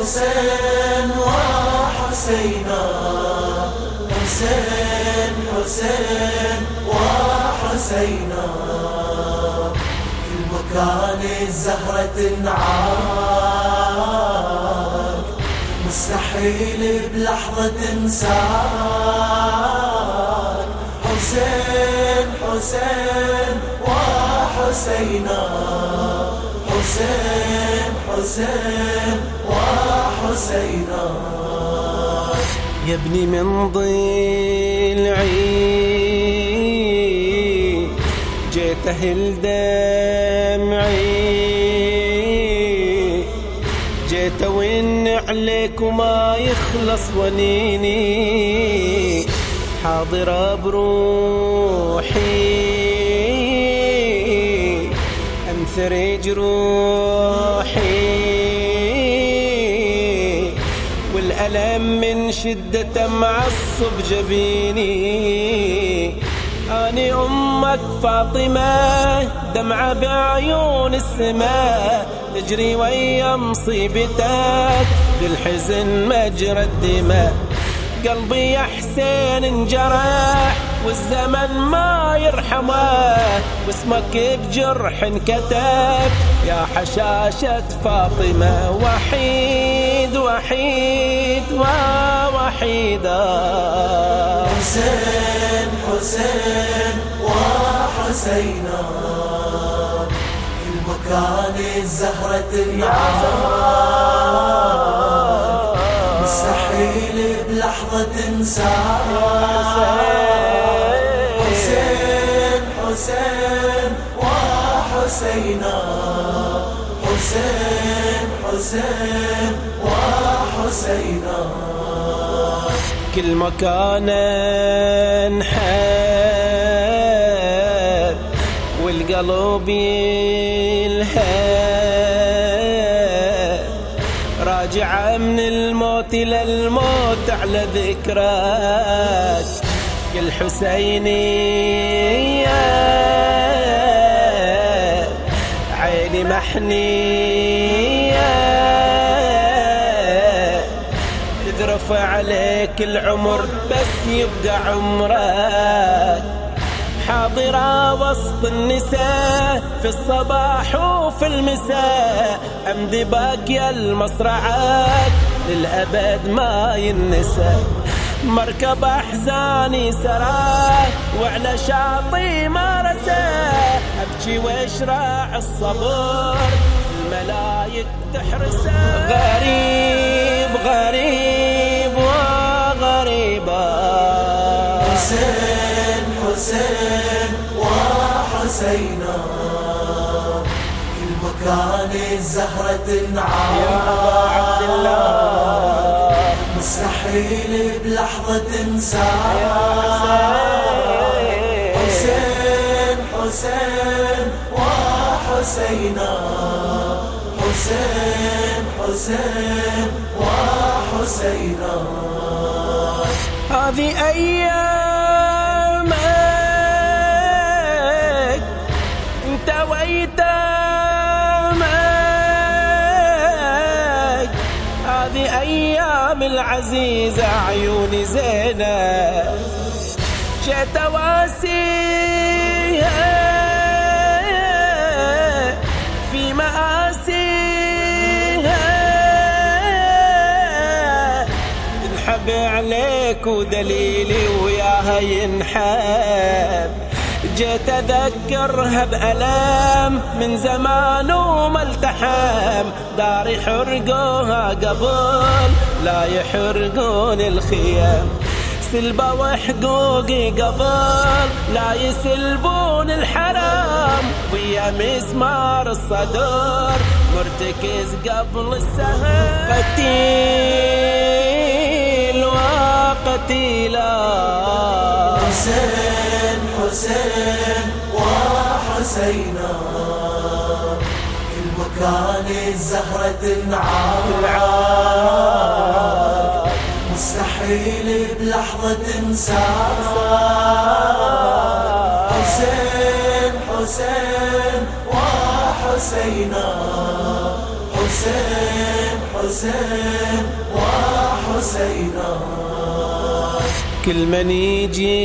حسين وحسينا حسين حسين وحسينا في مكان الزهرة تنعاك مستحيل بلحظة تنساك حسين حسين وحسينا حسين حسين وحسينا يا ابني من ضلعي جيت أهل دمعي. جيت وين عليك وما يخلص ونيني. حاضرة بروحي. انثر جروحي. والألم من شدة معصب جبيني أني أمك فاطمة دمعة بعيون السماء تجري ويا مصيبتك بالحزن مجرى الدماء. قلبي يا حسين انجرح والزمن ما يرحمه واسمك بجرح انكتب. يا حشاشة فاطمة وحيد وحيد ووحيدة. حسين حسين وحسينا. في المكان الزهرة تنعاك مستحيل بلحظة تنساك حسين حسين وحسينا حسين حسين وحسينا كل مكان انحب والقلب يلهب راجعة من الموت إلى الموت على ذكرك. كل حسينية عيني محنية تذرف عليك العمر بس يبقى عمرك حاضرة وسط النساء في الصباح وفي المساء. أمضي باقي المصرعات للأبد ما ينسى. مركب أحزاني سرى وعلى شاطئ ما رسى أبكي وأشرع الصبر. الملايك تحرسه. غريب غريب وغريبة حسين حسين وحسينا في المكان الزهرة تنعاك مستحيل بلحظة تنساك حسين حسين وحسينا. حسين حسين وحسينا. هذه أيامك انت ويتامك أيام العزيزة عيوني زينة جيت في مآسيها. تنحب عليك ودليلي وياها ينحب. جيت اذكرها بألام من زمان وما التحم. دار يحرقوها قبل لا يحرقون الخيام. سلبة وحقوقي قبل لا يسلبون الحرام. ويا مسمار الصدر مرتكز قبل السهر قتيل وقتيلا. حسين حسين وحسينا في كل مكان الزهرة تنعاد مستحيل بلحظة تنساه حسين حسين وحسينا. حسين حسين وحسينا. كل من يجيني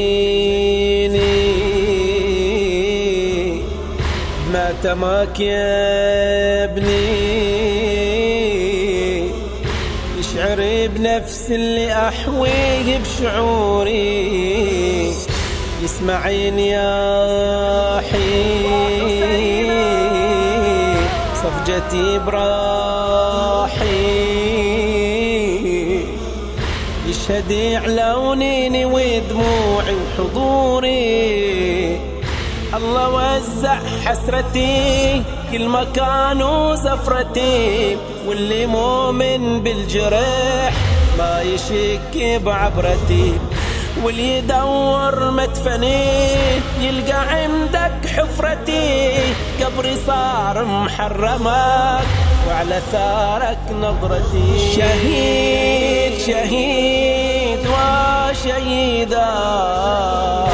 ما ابني. يشعر بنفس اللي أحويه بشعوري. يسمعين يا حي صفجتي براحي. يشهد علونيني ودموعي وحضوري الله وزع حسرتي كل مكان وزفرتي واللي مؤمن بالجرح ما يشك بعبرتي. واللي يدور مدفني يلقى عندك حفرتي. قبري صار محرمك وعلى ثارك نظرتي. شهيد شهيد وشهيدا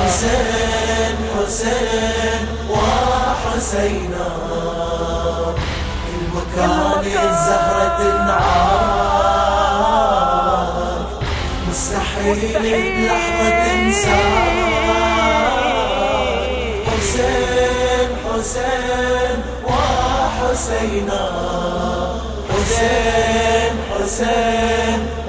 حسين حسين وحسينا كل مكان الزهرة تنعاد مستحيل بلحظة تنساه حسين حسين وحسينا حسين حسين.